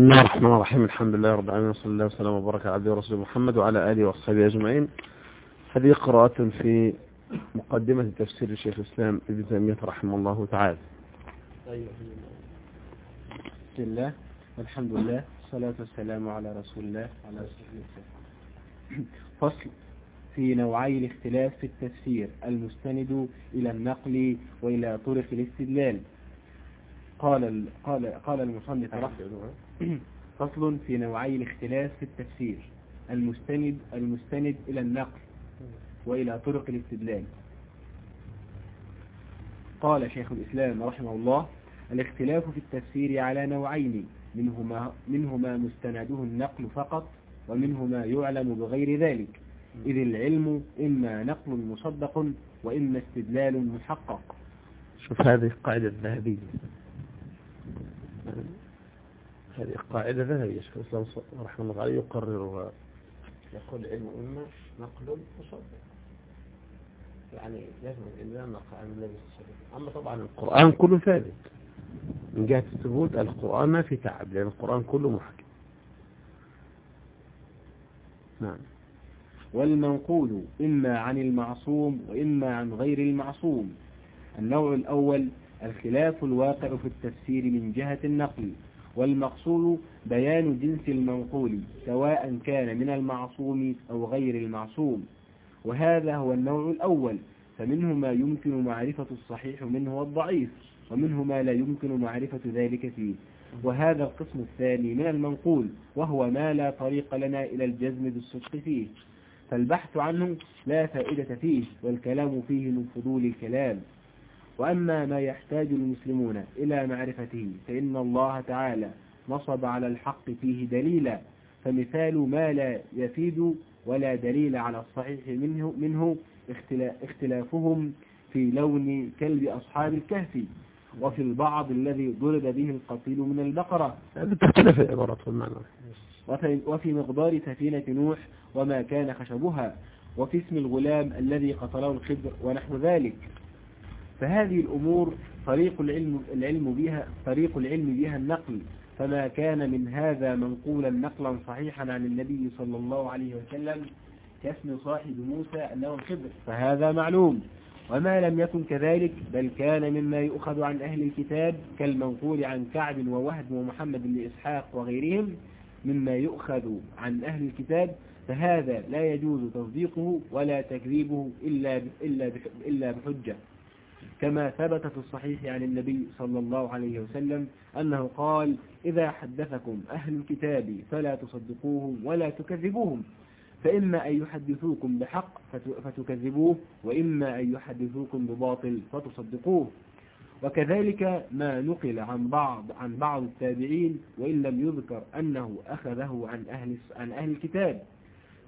بسم الله الرحمن الرحيم. الحمد لله رب العالمين وصلى الله وسلم وبارك على عبده ورسوله محمد وعلى آله وصحبه أجمعين. هذه قراءة في مقدمة تفسير الشيخ الإسلام ابن تيمية رحمه الله تعالى. طيب بسم الله والحمد لله والصلاة والسلام على رسول الله على رسول الله فصل في نوعي الاختلاف في التفسير المستند إلى النقل وإلى طرق الاستدلال. قال قال قال المصنف رحمه فصل في نوعي الاختلاف في التفسير المستند المستند إلى النقل وإلى طرق الاستدلال. قال شيخ الإسلام رحمه الله الاختلاف في التفسير على نوعين منهما, منهما مستنده النقل فقط ومنهما يعلم بغير ذلك. إذ العلم إما نقل مصدق وإما استدلال محقق. شوف هذه القاعدة الذهبية هذه قاعدة ذهبية شيخ الإسلام رحمه الله عليه يقررها. يقول العلم إما نقل مصدق يعني لازم الإمام عليه وسلم. أما طبعا القرآن كله ثابت. من جهة الثبوت القرآن ما في تعب لأن القرآن كله محكم. نعم. والمنقول إما عن المعصوم وإما عن غير المعصوم. النوع الأول الخلاف الواقع في التفسير من جهة النقل. والمقصود بيان جنس المنقول سواء كان من المعصوم أو غير المعصوم. وهذا هو النوع الأول فمنه ما يمكن معرفة الصحيح منه والضعيف ومنه ما لا يمكن معرفة ذلك فيه. وهذا القسم الثاني من المنقول وهو ما لا طريق لنا إلى الجزم بالصدق فيه. فالبحث عنه لا فائدة فيه والكلام فيه من فضول الكلام. وأما ما يحتاج المسلمون إلى معرفته فإن الله تعالى نصب على الحق فيه دليلا فمثال ما لا يفيد ولا دليل على الصحيح منه, منه اختلافهم في لون كلب أصحاب الكهف وفي البعض الذي ضرب به القتيل من البقرة. تختلف العبارات والمعنى. وفي مقدار سفينة نوح وما كان خشبها وفي اسم الغلام الذي قتله الخبر ونحو ذلك. فهذه الأمور طريق العلم, العلم بها طريق العلم بها النقل. فما كان من هذا منقولا نقلا صحيحا عن النبي صلى الله عليه وسلم كاسم صاحب موسى أنه الخبر فهذا معلوم. وما لم يكن كذلك بل كان مما يؤخذ عن أهل الكتاب كالمنقول عن كعب ووهب ومحمد بن إسحاق وغيرهم مما يؤخذ عن أهل الكتاب. فهذا لا يجوز تصديقه ولا تكذيبه إلا إلا إلا بحجة. كما ثبت في الصحيح عن النبي صلى الله عليه وسلم أنه قال إذا حدثكم أهل الكتاب فلا تصدقوهم ولا تكذبوهم. فإما أن يحدثوكم بحق فتكذبوه وإما أن يحدثوكم بباطل فتصدقوه. وكذلك ما نقل عن بعض عن بعض التابعين وإن لم يذكر أنه أخذه عن أهل عن أهل الكتاب.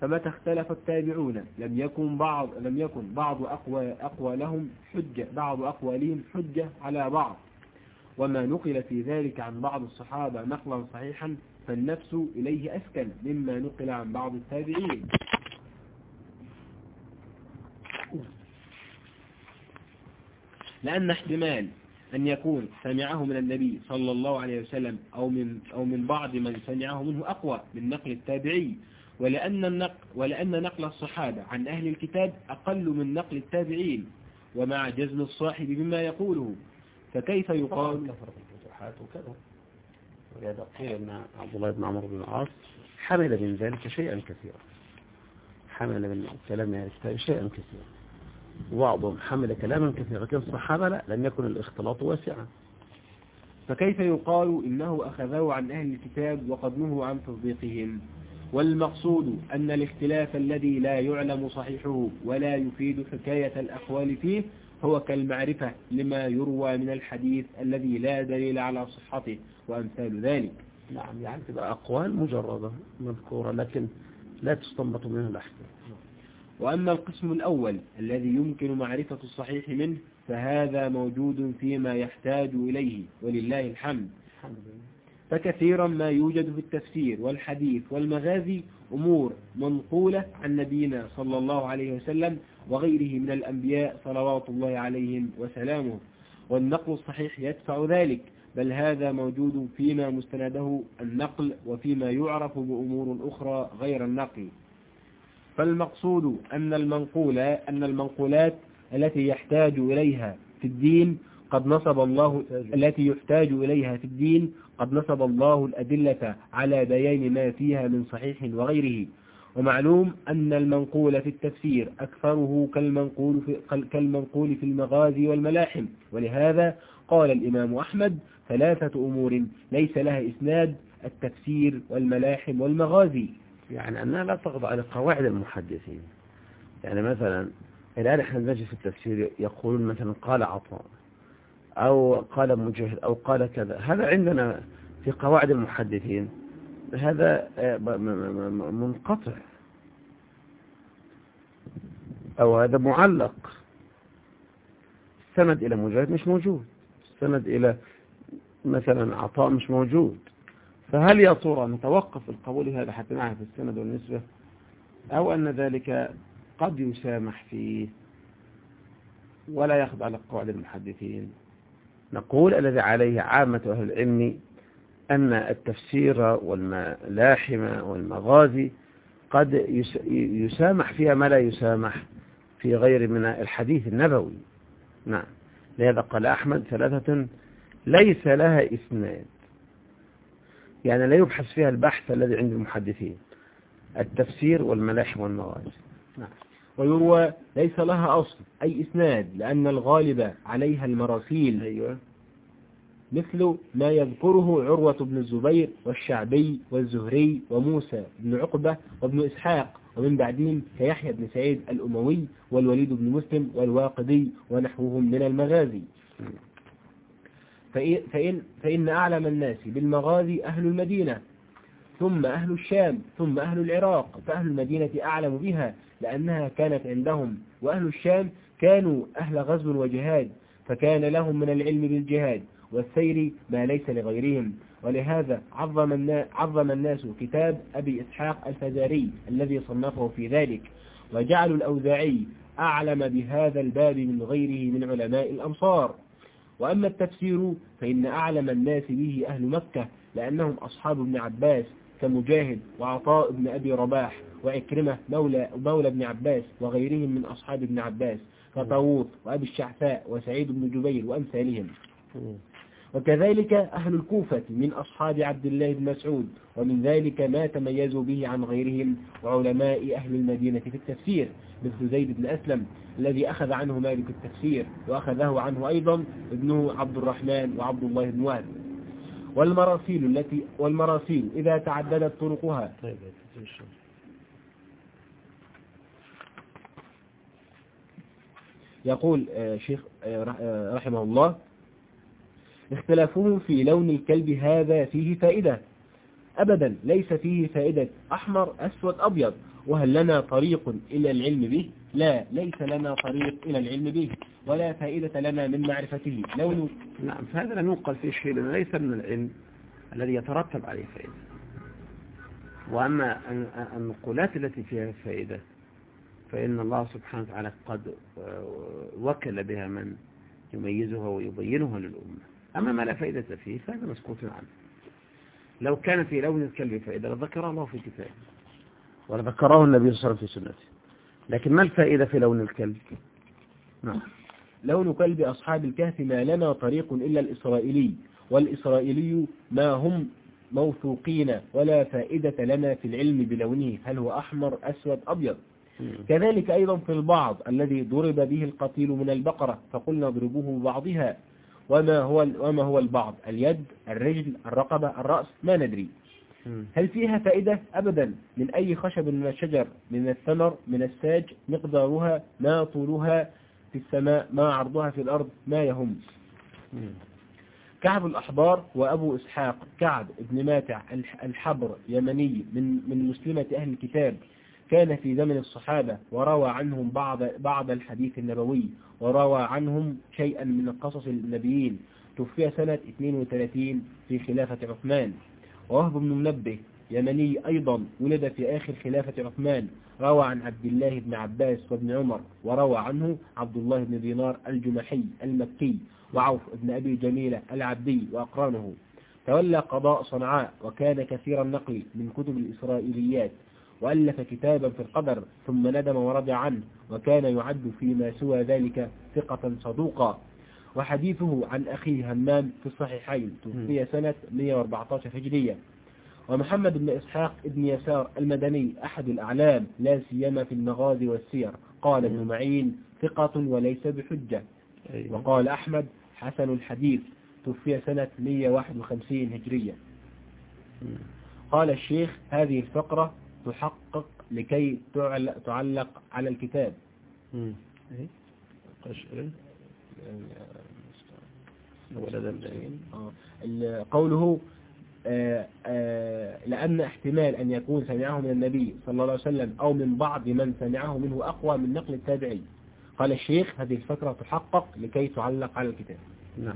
فمتى اختلف التابعون. لم يكن بعض لم يكن بعض أقوى أقوى لهم حجة بعض أقوالهم حجة على بعض. وما نقل في ذلك عن بعض الصحابة نقلا صحيحا فالنفس إليه أسكن مما نقل عن بعض التابعين. لأن احتمال أن يكون سمعه من النبي صلى الله عليه وسلم أو من, أو من بعض من سمعه منه أقوى من نقل التابعي ولأن, النقل ولأن نقل الصحابة عن أهل الكتاب أقل من نقل التابعين ومع جزم الصاحب بما يقوله. فكيف يقال؟ كثرة الفتوحات وكذا. ولهذا قيل أن عبد الله بن عمرو بن العاص حمل من ذلك شيئا كثيرا. حمل من كلام أهل الكتاب شيئا كثيرا. وبعضهم حمل كلاما كثيرا. لكن الصحابة لا لم يكن الاختلاط واسعا. فكيف يقال إنه أخذه عن أهل الكتاب وقد نهوا عن تصديقهم؟ والمقصود أن الاختلاف الذي لا يعلم صحيحه ولا يفيد حكاية الأقوال فيه هو كالمعرفة لما يروى من الحديث الذي لا دليل على صحته وأمثال ذلك. نعم يعني تبقى أقوال مجردة مذكورة لكن لا تستنبط منها الأحكام. وأما القسم الأول الذي يمكن معرفة الصحيح منه فهذا موجود فيما يحتاج إليه ولله الحمد. الحمد لله. فكثيرا ما يوجد في التفسير والحديث والمغازي أمور منقولة عن نبينا صلى الله عليه وسلم وغيره من الأنبياء صلوات الله عليهم وسلامه. والنقل الصحيح يدفع ذلك بل هذا موجود فيما مستنده النقل وفيما يعرف بأمور أخرى غير النقل. فالمقصود أن المنقول أن المنقولات التي يحتاج إليها في الدين قد نصب الله التي يحتاج إليها في الدين قد نصب الله الأدلة على بيان ما فيها من صحيح وغيره. ومعلوم أن المنقول في التفسير أكثره كالمنقول في, كالمنقول في المغازي والملاحم. ولهذا قال الإمام أحمد ثلاثة أمور ليس لها إسناد التفسير والملاحم والمغازي. يعني أنها لا تخضع لقواعد المحدثين. يعني مثلا الآن إحنا نجي في التفسير يقولون مثلا قال عطاء. أو قال مجاهد أو قال كذا. هذا عندنا في قواعد المحدثين. هذا آه، منقطع. أو هذا معلق. السند إلى مجاهد مش موجود. السند إلى مثلا عطاء مش موجود. فهل يا ترى نتوقف القبول هذا حتى نعرف السند والنسبة؟ أو أن ذلك قد يسامح فيه. ولا يخضع لقواعد المحدثين. نقول الذي عليه عامة أهل العلم أن التفسير والملاحم والمغازي قد يسامح فيها ما لا يسامح في غير من الحديث النبوي. نعم. لهذا قال أحمد ثلاثة ليس لها إسناد يعني لا يبحث فيها البحث الذي عند المحدثين. التفسير والملاحم والمغازي. نعم. ويروى ليس لها أصل أي إسناد لأن الغالب عليها المراسيل. أيوة. مثل ما يذكره عروة بن الزبير والشعبي والزهري وموسى بن عقبة وابن إسحاق ومن بعدهم كيحيى بن سعيد الأموي والوليد بن مسلم والواقدي ونحوهم من المغازي. فإن, فإن أعلم الناس بالمغازي أهل المدينة ثم أهل الشام ثم أهل العراق فأهل المدينة أعلم بها لأنها كانت عندهم وأهل الشام كانوا أهل غزو وجهاد فكان لهم من العلم بالجهاد والسير ما ليس لغيرهم ولهذا عظم, عظم الناس كتاب أبي إسحاق الفزاري الذي صنفه في ذلك وجعلوا الأوزاعي أعلم بهذا الباب من غيره من علماء الأمصار. وأما التفسير فإن أعلم الناس به أهل مكة لأنهم أصحاب ابن عباس كمجاهد وعطاء بن أبي رباح وعكرمة مولى, مولى ابن عباس وغيرهم من أصحاب ابن عباس كطاووس وأبي الشعثاء وسعيد بن جبير وأمثالهم. وكذلك أهل الكوفة من أصحاب عبد الله بن مسعود ومن ذلك ما تميزوا به عن غيرهم وعلماء أهل المدينة في التفسير مثل زيد بن أسلم الذي أخذ عنه مالك التفسير وأخذه عنه أيضا ابنه عبد الرحمن وعبد الله بن وهب. والمراسيل التي والمراسيل إذا تعددت طرقها. طيب يقول آه، شيخ آه، آه، رحمه الله اختلافهم في لون الكلب هذا فيه فائدة. أبدا ليس فيه فائدة. أحمر أسود أبيض. وهل لنا طريق إلى العلم به؟ لا ليس لنا طريق إلى العلم به. ولا فائدة لنا من معرفته. لون نعم فهذا لم ينقل في شيء ليس من العلم الذي يترتب عليه فائدة. وأما النقولات التي فيها فائدة فإن الله سبحانه وتعالى قد وكل بها من يميزها ويبينها للأمة. أما ما لا فائدة فيه فهذا مسكوت عنه. لو كان في لون الكلب فائدة لذكر الله في كتابه ولذكره النبي صلى الله عليه وسلم في سنته. لكن ما الفائدة في لون الكلب؟ نعم. لون كلب أصحاب الكهف ما لنا طريق إلا الإسرائيلي والإسرائيلي ما هم موثوقين ولا فائدة لنا في العلم بلونه هل هو أحمر أسود أبيض؟ كذلك أيضا في البعض الذي ضرب به القتيل من البقرة فقلنا اضربوه ببعضها وما هو وما هو البعض؟ اليد الرجل الرقبة الرأس؟ ما ندري. هل فيها فائدة؟ أبدا. من أي خشب من الشجر؟ من الثمر؟ من الساج مقدارها؟ ما طولها؟ في السماء ما عرضها في الأرض ما يهم. كعب الأحبار وأبو إسحاق كعب ابن ماتع الحبر يمني من من مسلمة أهل الكتاب كان في زمن الصحابة وروى عنهم بعض بعض الحديث النبوي وروى عنهم شيئا من قصص النبيين. توفي سنة 32 في خلافة عثمان. ووهب بن منبه يمني أيضا ولد في آخر خلافة عثمان روى عن عبد الله بن عباس وابن عمر وروى عنه عبد الله بن دينار الجمحي المكي وعوف بن أبي جميلة العبدي وأقرانه. تولى قضاء صنعاء وكان كثير النقل من كتب الإسرائيليات وألف كتابا في القدر ثم ندم ورجع عنه وكان يعد فيما سوى ذلك ثقة صدوقا. وحديثه عن أخيه همام في الصحيحين توفي سنة 114 هجرية. ومحمد بن إسحاق ابن يسار المدني أحد الأعلام لا سيما في المغازي والسير قال ابن معين ثقة وليس بحجة أيوة. وقال أحمد حسن الحديث توفي سنة 151 هجرية. قال الشيخ هذه الفقرة تحقق لكي تعل- تعلق على الكتاب. إيه؟ العين آه. قوله آه، آه، لأن احتمال أن يكون سمعه من النبي صلى الله عليه وسلم أو من بعض من سمعه منه أقوى من نقل التابعي قال الشيخ هذه الفكرة تحقق لكي تعلق على الكتاب. نعم.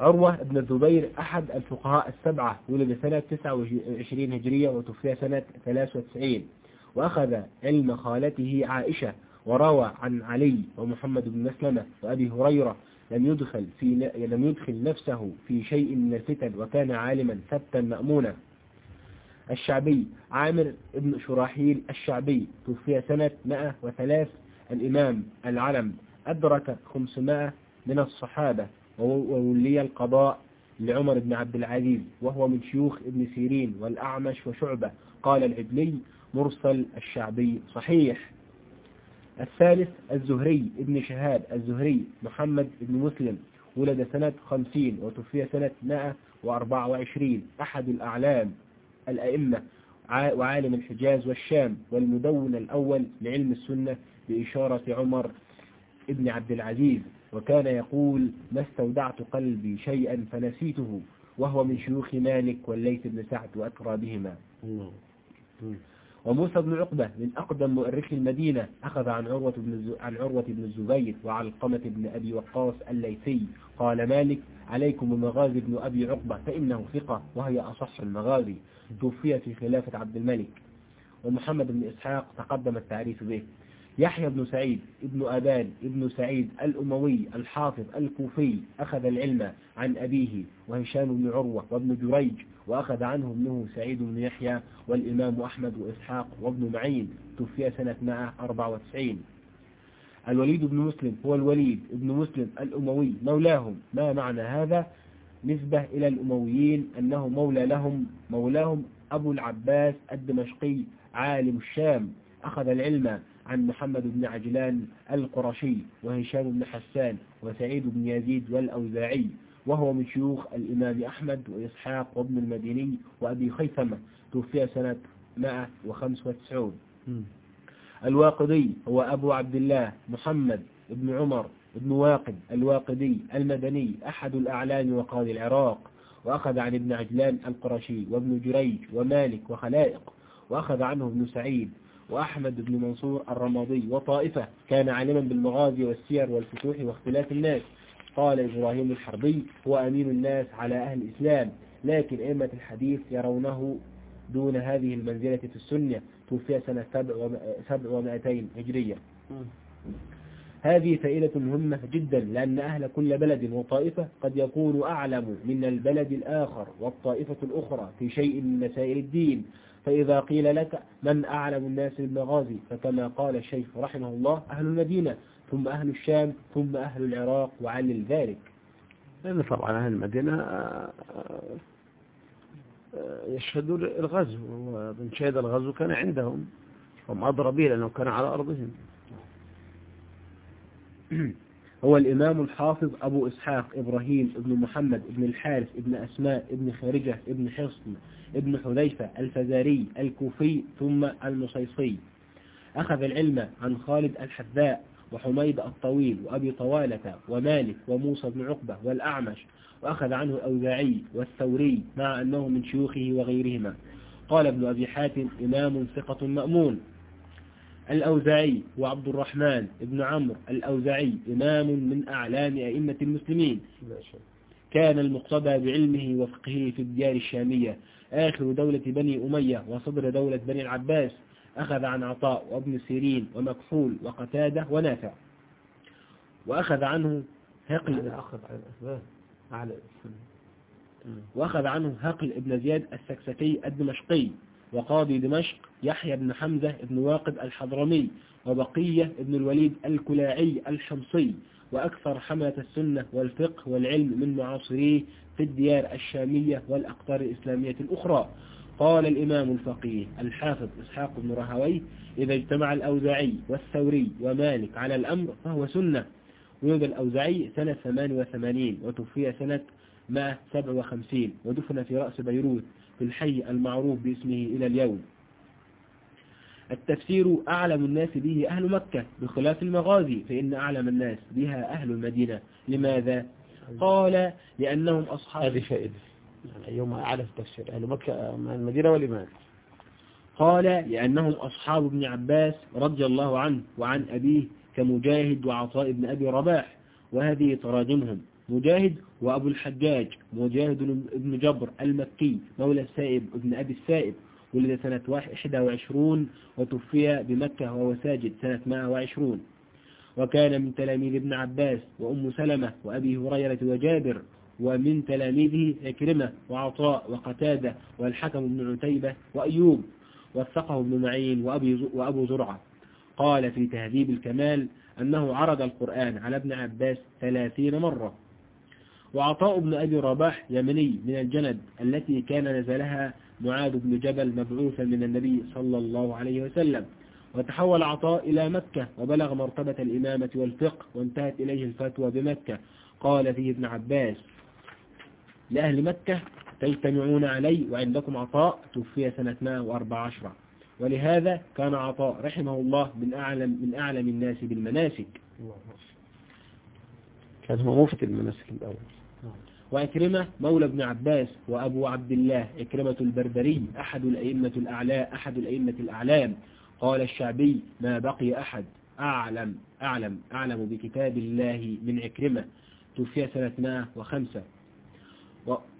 عروة بن الزبير أحد الفقهاء السبعة ولد سنة 29 هجرية وتوفي سنة 93 وأخذ علم خالته عائشة وروى عن علي ومحمد بن مسلمة وأبي هريرة لم يدخل في لم يدخل نفسه في شيء من الفتن وكان عالما ثبتا مأمونا. الشعبي عامر بن شراحيل الشعبي توفي سنة 103 الإمام العلم أدرك 500 من الصحابة وولي القضاء لعمر بن عبد العزيز وهو من شيوخ ابن سيرين والأعمش وشعبة. قال العدلي مرسل الشعبي صحيح. الثالث الزهري ابن شهاب الزهري محمد بن مسلم ولد سنة 50 وتوفي سنة 124 أحد الأعلام الأئمة وعالم الحجاز والشام والمدون الأول لعلم السنة بإشارة عمر ابن عبد العزيز. وكان يقول ما استودعت قلبي شيئا فنسيته وهو من شيوخ مالك والليث بن سعد وأكرى بهما. وموسى بن عقبة من أقدم مؤرخي المدينة أخذ عن عروة بن عن عروة بن الزبير وعلقمة بن أبي وقاص الليثي. قال مالك عليكم بمغازي بن أبي عقبة فإنه ثقة وهي أصح المغازي. توفي في خلافة عبد الملك. ومحمد بن إسحاق تقدم التعريف به. يحيى بن سعيد ابن أبان ابن سعيد الأموي الحافظ الكوفي أخذ العلم عن أبيه وهشام بن عروة وابن جريج وأخذ عنه ابنه سعيد بن يحيى والإمام أحمد وإسحاق وابن معين توفي سنة 194 الوليد بن مسلم هو الوليد بن مسلم الأموي مولاهم. ما معنى هذا؟ نسبة إلى الأمويين أنه مولى لهم. مولاهم أبو العباس الدمشقي عالم الشام. أخذ العلم عن محمد بن عجلان القرشي وهشام بن حسان وسعيد بن يزيد والأوزاعي وهو من شيوخ الإمام أحمد وإسحاق وابن المديني وأبي خيثمة توفي سنة 195 مم. الواقدي هو أبو عبد الله محمد بن عمر بن واقد الواقدي المدني أحد الأعلام وقاضي العراق وأخذ عن ابن عجلان القرشي وابن جريج ومالك وخلائق وأخذ عنه ابن سعيد وأحمد بن منصور الرمادي وطائفة كان عالما بالمغازي والسير والفتوح واختلاف الناس. قال إبراهيم الحربي هو أمين الناس على أهل الإسلام لكن أئمة الحديث يرونه دون هذه المنزلة في السنة. توفي سنة سبع وم- سبع ومائتين هجرية. هذه فائدة مهمة جدا لأن أهل كل بلد وطائفة قد يكون أعلم من البلد الآخر والطائفة الأخرى في شيء من مسائل الدين. فإذا قيل لك من أعلم الناس بالمغازي فكما قال الشيخ رحمه الله أهل المدينة ثم أهل الشام ثم أهل العراق وعلل ذلك. لأن طبعا أهل المدينة آه، آه، يشهدوا الغزو ومن شهد الغزو كان عندهم هم أضرى به لأنه كان على أرضهم. هو الإمام الحافظ أبو إسحاق إبراهيم ابن محمد ابن الحارث ابن أسماء ابن خارجة ابن حصن ابن حذيفة الفزاري الكوفي ثم المصيصي. أخذ العلم عن خالد الحذاء وحميد الطويل وأبي طوالة ومالك وموسى بن عقبة والأعمش وأخذ عنه الأوزاعي والثوري مع أنه من شيوخه وغيرهما. قال ابن أبي حاتم إمام ثقة مأمون. الأوزاعي وعبد الرحمن ابن عمرو الأوزاعي إمام من أعلام أئمة المسلمين. كان المقتدى بعلمه وفقهه في الديار الشامية. آخر دولة بني أمية وصدر دولة بني العباس. أخذ عن عطاء وابن سيرين ومكحول وقتادة ونافع. وأخذ عنه هقل يعني أخذ الأسباب على. وأخذ عنه هقل ابن زياد السكسكي الدمشقي. وقاضي دمشق يحيى بن حمزة بن واقد الحضرمي وبقية بن الوليد الكلاعي الحمصي وأكثر حملة السنة والفقه والعلم من معاصريه في الديار الشامية والأقطار الإسلامية الأخرى. قال الإمام الفقيه الحافظ إسحاق بن رهوي إذا اجتمع الأوزاعي والثوري ومالك على الأمر فهو سنة. ولد الأوزاعي سنة 88 وتوفي سنة 157 ودفن في رأس بيروت. في الحي المعروف باسمه إلى اليوم. التفسير أعلم الناس به أهل مكة بخلاف المغازي فإن أعلم الناس بها أهل المدينة. لماذا؟ قال لأنهم أصحاب هذه فائدة. يعني يوم أعلى التفسير. أهل مكة مع المدينة والإمام. قال لأنهم أصحاب ابن عباس رضي الله عنه وعن أبيه كمجاهد وعطاء بن أبي رباح وهذه تراجمهم. مجاهد وأبو الحجاج مجاهد بن جبر المكي مولى السائب ابن أبي السائب ولد سنة 21 وتوفي بمكة وهو ساجد سنة 120 وكان من تلاميذ ابن عباس وأم سلمة وأبي هريرة وجابر ومن تلاميذه عكرمة وعطاء وقتادة والحكم بن عتيبة وأيوب وثقه ابن معين وأبي وأبو زرعة. قال في تهذيب الكمال أنه عرض القرآن على ابن عباس ثلاثين مرة. وعطاء بن أبي رباح يمني من الجند التي كان نزلها معاذ بن جبل مبعوثا من النبي صلى الله عليه وسلم. وتحول عطاء إلى مكة وبلغ مرتبة الإمامة والفقه وانتهت إليه الفتوى بمكة. قال فيه ابن عباس لأهل مكة تجتمعون علي وعندكم عطاء توفي سنة 114 ولهذا كان عطاء رحمه الله من أعلم, من أعلم الناس بالمناسك. كان هو مفتي المناسك الأول. وأكرمة مولى ابن عباس وأبو عبد الله إكرمة البربري أحد الأئمة الأعلى أحد الأئمة الأعلام. قال الشعبي ما بقي أحد. أعلم أعلم أعلم بكتاب الله من عكرمة توفي سنة 105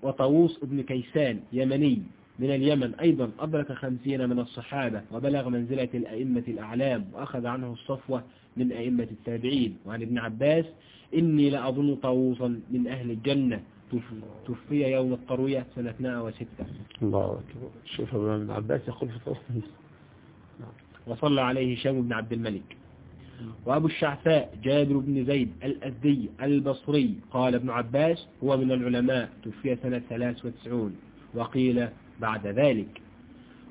وطاووس ابن كيسان يمني. من اليمن أيضا أدرك خمسين من الصحابة وبلغ منزلة الأئمة الأعلام وأخذ عنه الصفوة من أئمة التابعين. وعن ابن عباس إني لأظن طاووسا من أهل الجنة. توفي يوم الطروية سنة 106 الله أكبر. شوف ابن عباس يقول في تصنيف وصلى عليه هشام بن عبد الملك. وأبو الشعثاء جابر بن زيد الأزدي البصري قال ابن عباس هو من العلماء. توفي سنة 93 وقيل بعد ذلك.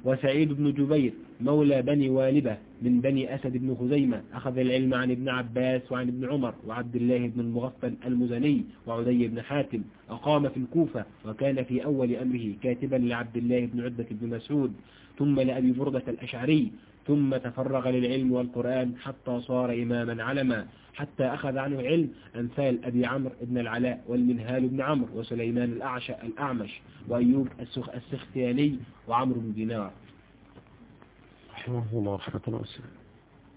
وسعيد بن جبير مولى بني والبة من بني أسد بن خزيمة أخذ العلم عن ابن عباس وعن ابن عمر وعبد الله بن المغفل المزني وعدي بن حاتم أقام في الكوفة وكان في أول أمره كاتبا لعبد الله بن عدة بن مسعود ثم لأبي بردة الأشعري ثم تفرغ للعلم والقرآن حتى صار إماما علما حتى أخذ عنه علم أمثال أبي عمرو بن العلاء والمنهال بن عمرو وسليمان الأعش الأعمش وأيوب السختياني وعمرو بن دينار. رحمه الله رحمة الله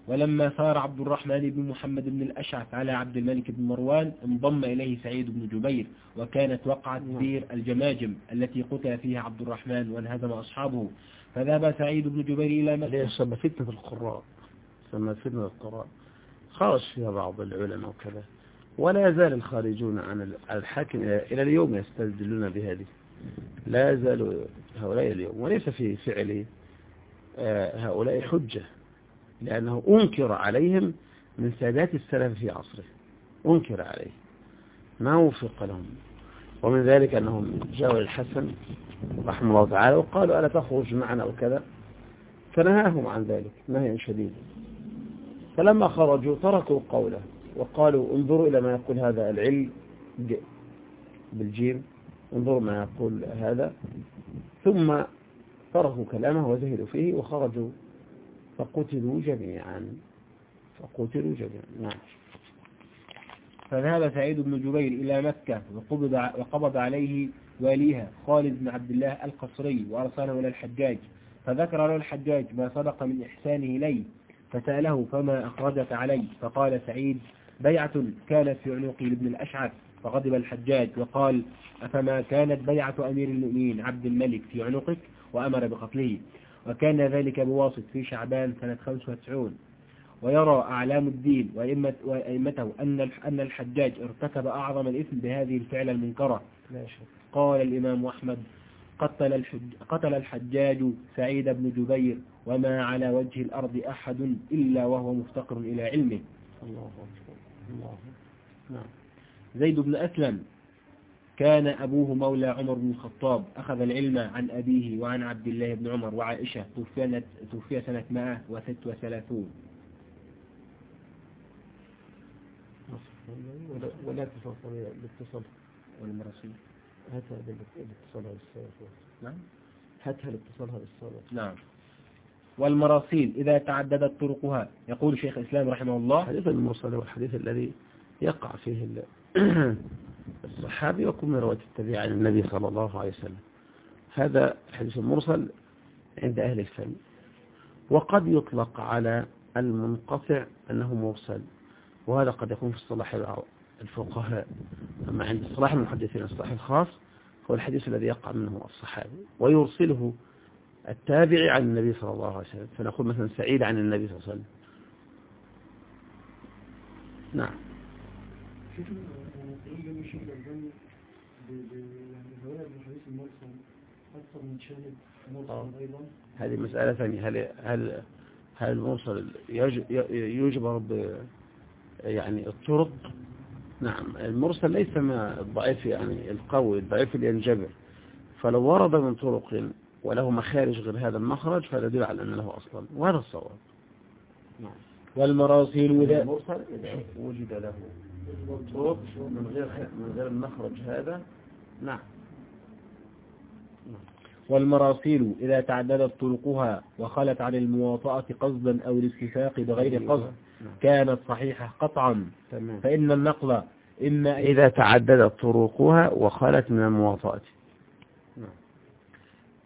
ولما ثار عبد الرحمن بن محمد بن الأشعث على عبد الملك بن مروان انضم إليه سعيد بن جبير وكانت وقعت دير الجماجم التي قتل فيها عبد الرحمن وانهزم أصحابه. فذهب سعيد بن جبير إلى مكة ليش سمى فتنة القراء سمى فتنة القراء. خرج فيها بعض العلماء وكذا. ولا يزال الخارجون عن الحاكم إلى اليوم يستدلون بهذه. لا يزال هؤلاء اليوم وليس في فعل آه، هؤلاء حجة لأنه أنكر عليهم من سادات السلف في عصره. أنكر عليه. ما وفق لهم. ومن ذلك أنهم جاءوا للحسن رحمه الله تعالى وقالوا ألا تخرج معنا وكذا فنهاهم عن ذلك نهيا شديدا. فلما خرجوا تركوا قوله وقالوا انظروا إلى ما يقول هذا العلم بالجيم انظروا ما يقول هذا. ثم تركوا كلامه وزهدوا فيه وخرجوا. فقتلوا جميعا. فقتلوا جميعا. نعم. فذهب سعيد بن جبير إلى مكة وقبض, وقبض عليه واليها خالد بن عبد الله القصري وأرسله إلى الحجاج. فذكر له الحجاج ما سبق من إحسانه إليه فسأله فما أخرجك علي فقال سعيد بيعة كانت في عنقي لابن الأشعث. فغضب الحجاج وقال أفما كانت بيعة أمير المؤمنين عبد الملك في عنقك؟ وأمر بقتله. وكان ذلك بواسط في شعبان سنة 95 ويرى أعلام الدين وأئمته أن أن الحجاج ارتكب أعظم الإثم بهذه الفعلة المنكرة. قال الإمام أحمد قتل, الحج قتل الحجاج سعيد بن جبير وما على وجه الأرض أحد إلا وهو مفتقر إلى علمه. الله أكبر. الله نعم. زيد بن أسلم كان أبوه مولى عمر بن الخطاب أخذ العلم عن أبيه وعن عبد الله بن عمر وعائشة توفي, سنة 136 ولا ولا تفصل الاتصال والمراسيل هاتها بالاتصال بالصلاة نعم. هاتها الاتصال بالصلاة نعم. والمراسيل إذا تعددت طرقها يقول شيخ الإسلام رحمه الله. الحديث المرسل هو الحديث الذي يقع فيه الصحابي وكل من رواية التبيع عن النبي صلى الله عليه وسلم. هذا الحديث المرسل عند أهل الفن. وقد يطلق على المنقطع أنه مرسل وهذا قد يكون في الصلاح الفقهاء. أما عند الصلاح المحدثين الصلاح الخاص هو الحديث الذي يقع منه الصحابي ويرسله التابع عن النبي صلى الله عليه وسلم. فنقول مثلا سعيد عن النبي صلى الله عليه وسلم. نعم. هذه مسألة ثانية. هل هل هل المرسل يجبر ب يعني الطرق؟ نعم. المرسل ليس ما الضعيف يعني القوي الضعيف اللي ينجبر فلو ورد من طرق وله مخارج غير هذا المخرج فلا يدل على أن له أصلا. وهذا الصواب. نعم. والمراسيل إذا المرسل إذا وجد له طرق من غير من غير المخرج هذا نعم. والمراسيل إذا تعددت طرقها وخلت عن المواطأة قصدا أو الاتفاق بغير قصد كانت صحيحة قطعا. فإن النقل إما إذا تعددت طرقها وخلت من المواطأة.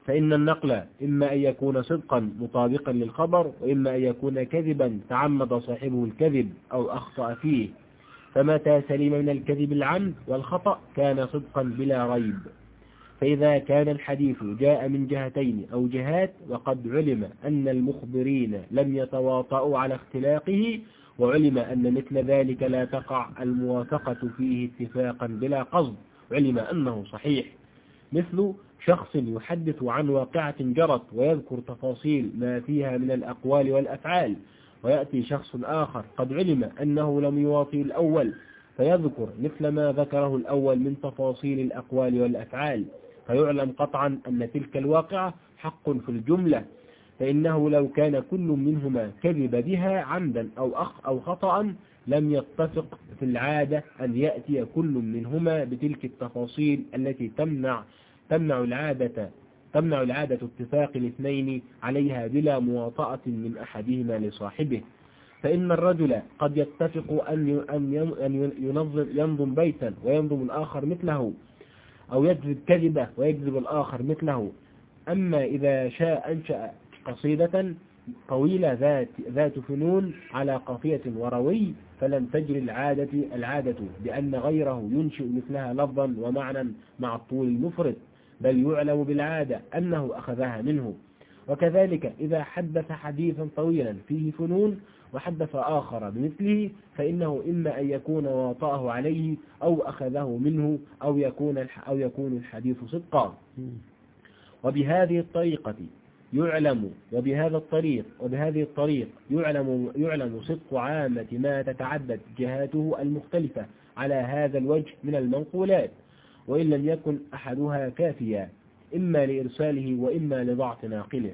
فإن النقل إما أن يكون صدقا مطابقا للخبر وإما أن يكون كذبا تعمد صاحبه الكذب أو أخطأ فيه. فمتى سلم من الكذب العمد والخطأ كان صدقا بلا ريب. فإذا كان الحديث جاء من جهتين أو جهات وقد علم أن المخبرين لم يتواطؤوا على اختلاقه وعلم أن مثل ذلك لا تقع الموافقة فيه اتفاقا بلا قصد. علم أنه صحيح. مثل شخص يحدث عن واقعة جرت ويذكر تفاصيل ما فيها من الأقوال والأفعال ويأتي شخص آخر قد علم أنه لم يواطي الأول فيذكر مثل ما ذكره الأول من تفاصيل الأقوال والأفعال فيعلم قطعا أن تلك الواقعة حق في الجملة فإنه لو كان كل منهما كذب بها عمدا أو أخ أو خطأ لم يتفق في العادة أن يأتي كل منهما بتلك التفاصيل التي تمنع تمنع العادة تمنع العادة اتفاق الاثنين عليها بلا مواطأة من أحدهما لصاحبه. فإن الرجل قد يتفق أن ينظم ينظم بيتا وينظم الآخر مثله أو يكذب كذبة ويكذب الآخر مثله. أما إذا شاء أنشأ قصيدة طويلة ذات, ذات فنون على قافية وروي فلن تجري العادة العادة بأن غيره ينشئ مثلها لفظا ومعنى مع الطول المفرد. بل يعلم بالعادة أنه أخذها منه. وكذلك إذا حدث حديثا طويلا فيه فنون وحدث آخر بمثله فإنه إما أن يكون واطأه عليه أو أخذه منه أو يكون أو يكون الحديث صدقا. وبهذه الطريقة يعلم وبهذا الطريق وبهذه الطريق يعلم يعلم صدق عامة ما تتعدد جهاته المختلفة على هذا الوجه من المنقولات. وإن لم يكن أحدها كافيا إما لإرساله وإما لضعف ناقله.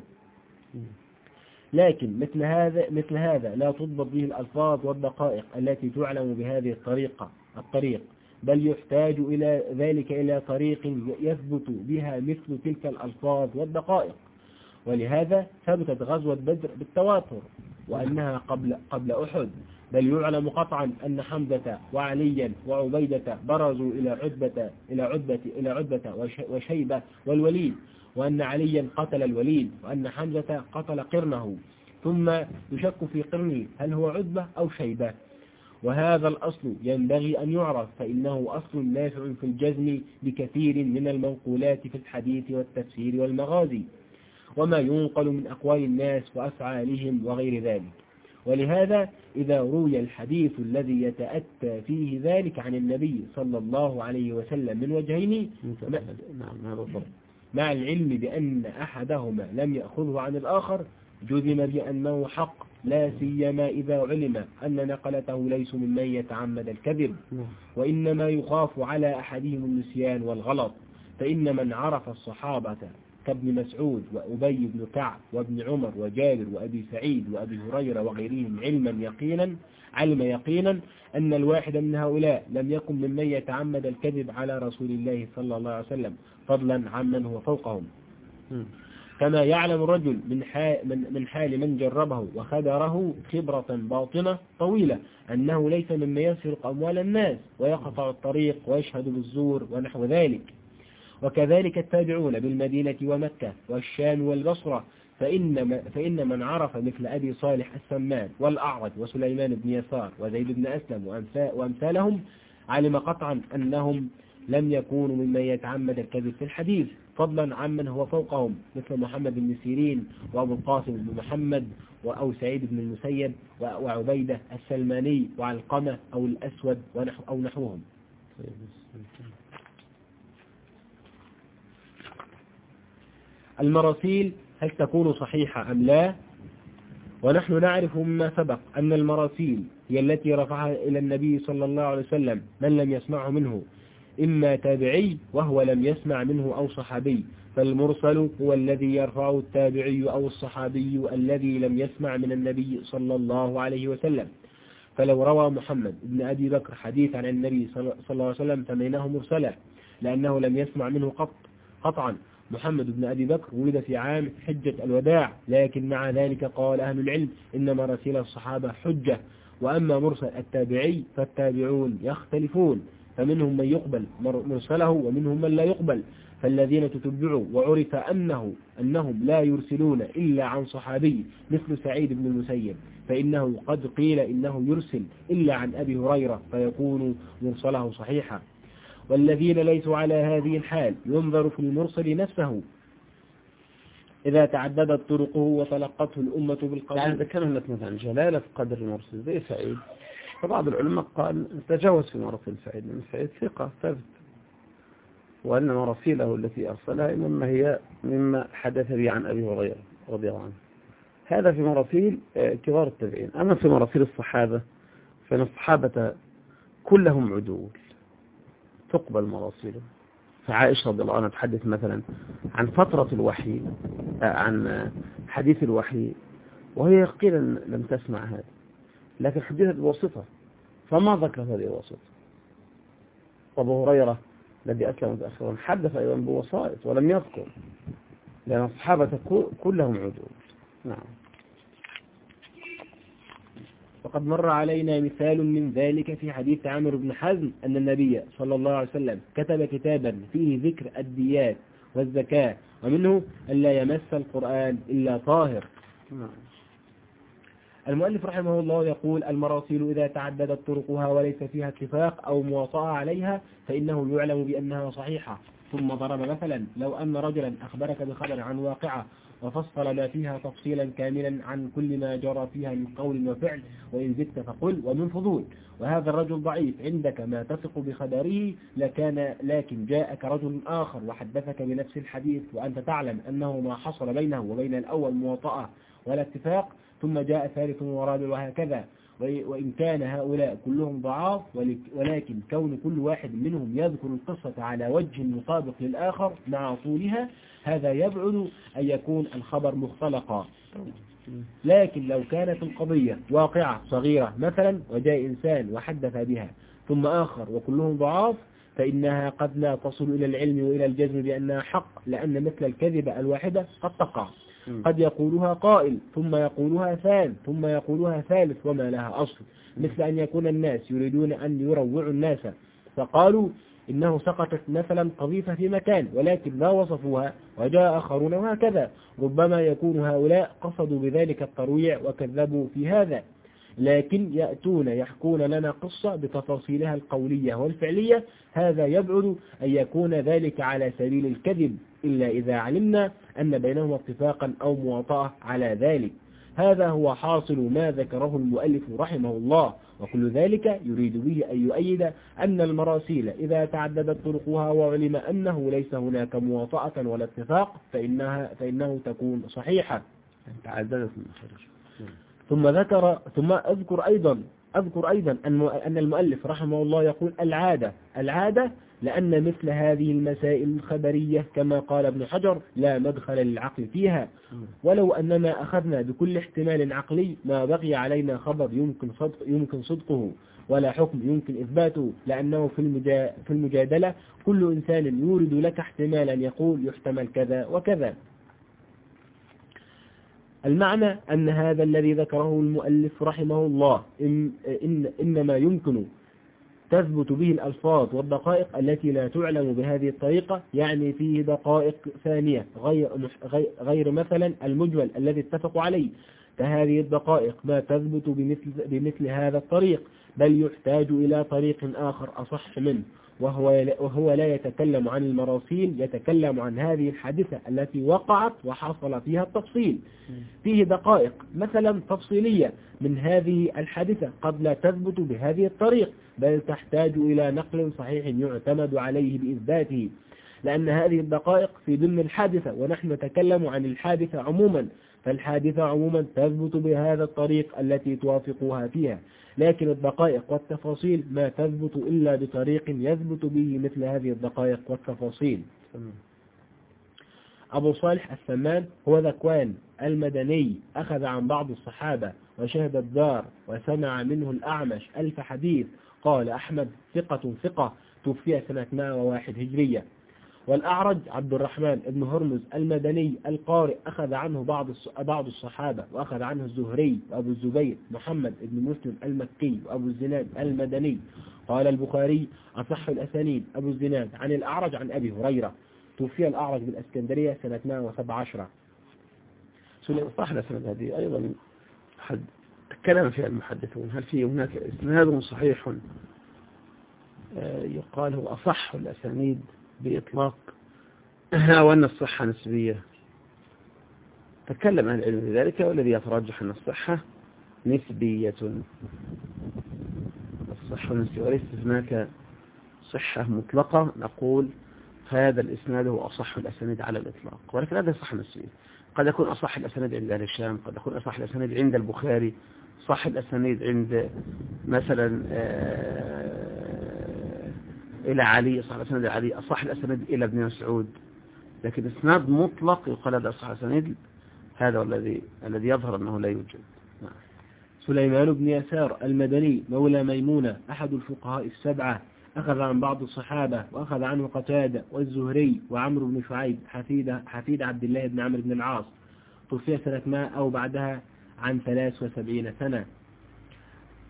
لكن مثل هذا مثل هذا لا تضبط به الألفاظ والدقائق التي تعلم بهذه الطريقة الطريق. بل يحتاج إلى ذلك إلى طريق يثبت بها مثل تلك الألفاظ والدقائق. ولهذا ثبتت غزوة بدر بالتواتر وأنها قبل, قبل أحد. بل يعلم قطعا أن حمزة وعليا وعبيدة برزوا إلى عتبة إلى عتبة إلى عتبة وشيبة والوليد وأن عليا قتل الوليد وأن حمزة قتل قرنه. ثم يشك في قرنه هل هو عتبة أو شيبة. وهذا الأصل ينبغي أن يعرف فإنه أصل نافع في الجزم بكثير من المنقولات في الحديث والتفسير والمغازي. وما ينقل من أقوال الناس وأفعالهم وغير ذلك. ولهذا إذا روي الحديث الذي يتأتى فيه ذلك عن النبي صلى الله عليه وسلم من وجهين نعم مع العلم بأن أحدهما لم يأخذه عن الآخر جزم بأنه حق لا سيما إذا علم أن نقلته ليس ممن يتعمد الكذب نعم. وإنما يخاف على أحدهم النسيان والغلط فإن من عرف الصحابة كابن مسعود وأبي بن كعب وابن عمر وجابر وأبي سعيد وأبي هريرة وغيرهم علما يقينا علم يقينا أن الواحد من هؤلاء لم يكن ممن يتعمد الكذب على رسول الله صلى الله عليه وسلم فضلا عمن هو فوقهم. كما يعلم الرجل من من حال من جربه وخدره خبرة باطنة طويلة أنه ليس ممن يسرق أموال الناس ويقطع الطريق ويشهد بالزور ونحو ذلك. وكذلك التابعون بالمدينة ومكة والشام والبصرة فإن, فإن من عرف مثل أبي صالح السمان والأعرج وسليمان بن يسار وزيد بن أسلم وأمثالهم علم قطعا أنهم لم يكونوا ممن يتعمد الكذب في الحديث فضلا عمن هو فوقهم مثل محمد بن سيرين وأبو القاسم بن محمد أو سعيد بن المسيب وعبيدة السلماني وعلقمة أو الأسود ونحو أو نحوهم. المراسيل هل تكون صحيحة أم لا؟ ونحن نعرف مما سبق أن المراسيل هي التي رفعها إلى النبي صلى الله عليه وسلم من لم يسمعه منه إما تابعي وهو لم يسمع منه أو صحابي فالمرسل هو الذي يرفعه التابعي أو الصحابي الذي لم يسمع من النبي صلى الله عليه وسلم. فلو روى محمد بن أبي بكر حديث عن النبي صلى الله عليه وسلم فمينه مرسلا لأنه لم يسمع منه قط قطعا. محمد بن أبي بكر ولد في عام حجة الوداع لكن مع ذلك قال أهل العلم إن مراسيل الصحابة حجة وأما مرسل التابعي فالتابعون يختلفون فمنهم من يقبل مرسله ومنهم من لا يقبل فالذين تتبعوا وعرف أنه أنهم لا يرسلون إلا عن صحابي مثل سعيد بن المسيب فإنه قد قيل إنه يرسل إلا عن أبي هريرة فيكون مرسله صحيحا. والذين ليسوا على هذه الحال. ينظر في المرسل نفسه. إذا تعددت طرقه وتلقته الأمة بالقبول يعني ذكرنا لك مثلا جلالة قدر المرسل زي سعيد. فبعض العلماء قال تجاوز في مراسيل سعيد. لأن سعيد ثقة ثبت وأن مراسيله التي أرسلها إنما هي مما حدث به عن أبي هريرة رضي الله عنه. هذا في مراسيل آه، كبار التابعين. أما في مراسيل الصحابة فإن الصحابة كلهم عدول تقبل مراسيله. فعائشة رضي الله عنها تحدث مثلا عن فترة الوحي آه، عن حديث الوحي وهي قيل لم تسمع هذا لكن حدثت بواسطة. فما ذكر هذه الواسطة؟ أبو هريرة الذي أسلم متأخرا حدث أيضا بوسائط ولم يذكر لأن الصحابة كلهم عدول. نعم. وقد مر علينا مثال من ذلك في حديث عمرو بن حزم أن النبي صلى الله عليه وسلم كتب كتابا فيه ذكر الديات والزكاة ومنه أن لا يمس القرآن إلا طاهر. المؤلف رحمه الله يقول المراسيل إذا تعددت طرقها وليس فيها اتفاق أو مواطأة عليها فإنه يعلم بأنها صحيحة. ثم ضرب مثلا لو أن رجلا أخبرك بخبر عن واقعة وفصل ما فيها تفصيلا كاملا عن كل ما جرى فيها من قول وفعل وإن زدت فقل ومن فضول. وهذا الرجل ضعيف عندك ما تثق بخبره لكان لكن جاءك رجل آخر وحدثك بنفس الحديث وأنت تعلم أنه ما حصل بينه وبين الأول مواطأة ولا اتفاق ثم جاء ثالث ورابع وهكذا. وإن كان هؤلاء كلهم ضعاف ولكن كون كل واحد منهم يذكر القصة على وجه مطابق للآخر مع طولها هذا يبعد أن يكون الخبر مختلقا. لكن لو كانت القضية واقعة صغيرة مثلا وجاء إنسان وحدث بها ثم آخر وكلهم ضعاف فإنها قد لا تصل إلى العلم وإلى الجزم بأنها حق لأن مثل الكذبة الواحدة قد تقع. قد يقولها قائل ثم يقولها ثان ثم يقولها ثالث وما لها أصل. مثل أن يكون الناس يريدون أن يروعوا الناس. فقالوا إنه سقطت مثلا قذيفة في مكان ولكن لا وصفوها وجاء آخرون وهكذا. ربما يكون هؤلاء قصدوا بذلك الترويع وكذبوا في هذا. لكن يأتون يحكون لنا قصة بتفاصيلها القولية والفعلية. هذا يبعد أن يكون ذلك على سبيل الكذب إلا إذا علمنا أن بينهما اتفاقا أو مواطأة على ذلك. هذا هو حاصل ما ذكره المؤلف رحمه الله وكل ذلك يريد به أن يؤيد أن المراسيل إذا تعددت طرقها وعلم أنه ليس هناك مواطأة ولا اتفاق فإنها فإنه تكون صحيحة. تعددت من ثم ذكر ثم أذكر أيضا أذكر أيضا أن المؤلف رحمه الله يقول العادة العادة لأن مثل هذه المسائل الخبرية كما قال ابن حجر لا مدخل للعقل فيها. ولو أننا أخذنا بكل احتمال عقلي ما بقي علينا خبر يمكن, صدق يمكن صدقه ولا حكم يمكن إثباته لأنه في, في المجادلة كل إنسان يورد لك احتمالا يقول يحتمل كذا وكذا. المعنى أن هذا الذي ذكره المؤلف رحمه الله إن إن إنما يمكن تثبت به الألفاظ والدقائق التي لا تعلم بهذه الطريقة يعني فيه دقائق ثانية غير, غير مثلا المجمل الذي اتفقوا عليه. فهذه الدقائق ما تثبت بمثل, بمثل هذا الطريق بل يحتاج إلى طريق آخر أصح منه. وهو, وهو لا يتكلم عن المراسيل يتكلم عن هذه الحادثة التي وقعت وحصل فيها التفصيل. فيه دقائق مثلا تفصيلية من هذه الحادثة قد لا تثبت بهذه الطريق بل تحتاج إلى نقل صحيح يعتمد عليه بإثباته. لأن هذه الدقائق في ضمن الحادثة ونحن نتكلم عن الحادثة عموما فالحادثة عموما تثبت بهذا الطريق التي توافقها فيها. لكن الدقائق والتفاصيل ما تثبت إلا بطريق يثبت به مثل هذه الدقائق والتفاصيل. أبو صالح السمان هو ذكوان المدني أخذ عن بعض الصحابة وشهد الدار وسمع منه الأعمش ألف حديث. قال أحمد ثقة ثقة توفي سنة 101 هجرية. والأعرج عبد الرحمن بن هرمز المدني القارئ أخذ عنه بعض بعض الصحابة وأخذ عنه الزهري وأبو الزبير محمد بن مسلم المكي وأبو الزناد المدني. قال البخاري أصح الأسانيد أبو الزناد عن الأعرج عن أبي هريرة. توفي الأعرج بالأسكندرية سنة 117 صح الأسناد هذه أيضا حد كلام فيها المحدثون هل في هناك إسناد صحيح؟ آه، يقال هو أصح الأسانيد بإطلاق وأن الصحة نسبية. تكلم عن العلم بذلك والذي يترجح أن الصحة نسبية. الصحة نسبية وليس هناك صحة مطلقة. نقول هذا الإسناد هو أصح الأسانيد على الإطلاق ولكن هذا صحة نسبية. قد يكون أصح الأسانيد عند أهل الشام قد يكون أصح الأسانيد عند البخاري صح الأسانيد عند مثلا آه، إلى علي صح الأسانيد علي. أصح الأسانيد إلى ابن مسعود. لكن إسناد مطلق يقال هذا أصح الأسانيد هذا الذي الذي يظهر أنه لا يوجد. نعم. سليمان بن يسار المدني مولى ميمونة أحد الفقهاء السبعة. أخذ عن بعض الصحابة وأخذ عنه قتادة والزهري وعمرو بن شعيب حفيد, حفيد عبد الله بن عمرو بن العاص. توفي سنة ما أو بعدها عن 73 سنة.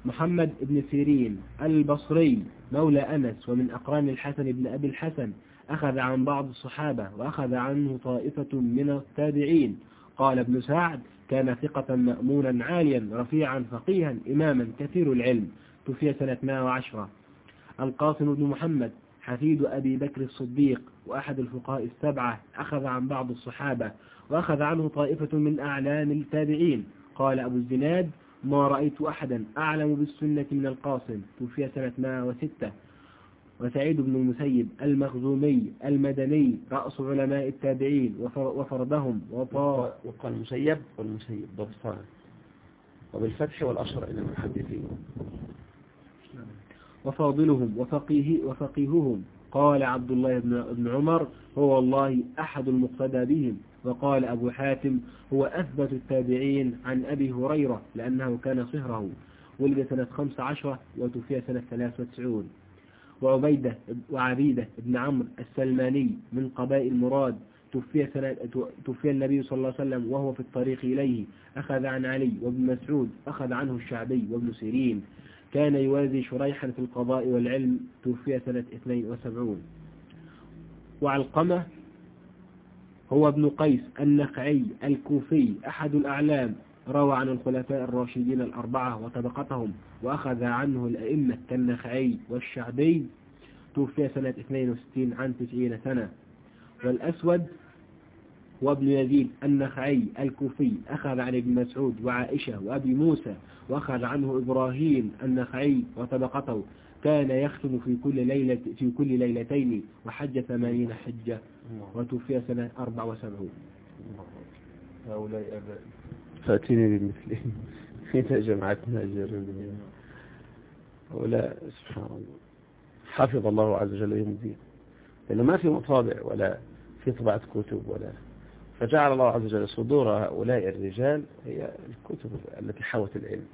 محمد بن سيرين البصري مولى أنس ومن أقران الحسن بن أبي الحسن أخذ عن بعض الصحابة وأخذ عنه طائفة من التابعين. قال ابن سعد كان ثقة مأمونا عاليا رفيعا فقيها إماما كثير العلم. توفي سنة 110 القاسم بن محمد حفيد أبي بكر الصديق وأحد الفقهاء السبعة. أخذ عن بعض الصحابة وأخذ عنه طائفة من أعلام التابعين. قال أبو الزناد ما رأيت أحدا أعلم بالسنة من القاسم. توفي سنة 106 وسعيد بن المسيب المخزومي المدني رأس علماء التابعين. وفردهم وقال المسيب. والمسيب ضبطان وبالفتح والأشر إلى المحدثين. وفاضلهم. وفقيه وفقيههم. قال عبد الله بن عمر هو والله أحد المقتدى بهم. وقال أبو حاتم هو أثبت التابعين عن أبي هريرة لأنه كان صهره. ولد سنة 15 وتوفي سنة 93 وعبيدة وعبيدة بن عمرو السلماني من قبائل مراد توفي, سنة توفي النبي صلى الله عليه وسلم وهو في الطريق إليه. أخذ عن علي وابن مسعود أخذ عنه الشعبي وابن سيرين. كان يوازي شريحا في القضاء والعلم توفي سنة 72 وعلقمة هو ابن قيس النخعي الكوفي أحد الأعلام روى عن الخلفاء الراشدين الأربعة وطبقتهم وأخذ عنه الأئمة كالنخعي والشعبي توفي سنة 62 عن 90 سنة. والأسود وابن يزيد النخعي الكوفي أخذ عن ابن مسعود وعائشة وأبي موسى وأخذ عنه إبراهيم النخعي وطبقته. كان يختم في كل ليلة في كل ليلتين وحج ثمانين حجة. وتوفي سنة 74 هؤلاء أباء فأتيني بمثلهم. إذا جمعتنا جرد هؤلاء سبحان الله. حفظ الله عز وجل يوم الدين. لأنه ما في مطابع ولا في طبعة كتب ولا. فجعل الله عز وجل صدور هؤلاء الرجال هي الكتب التي حوت العلم.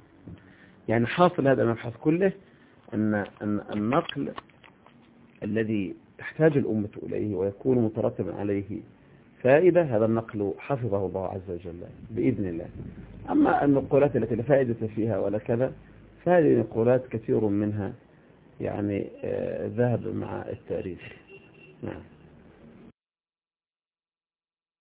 يعني حاصل هذا المبحث كله أن, أن النقل الذي تحتاج الأمة إليه ويكون مترتبا عليه فائدة هذا النقل حفظه الله عز وجل بإذن الله. أما النقولات التي لا فائدة فيها ولا كذا فهذه النقولات كثير منها يعني ذهب مع التاريخ. نعم.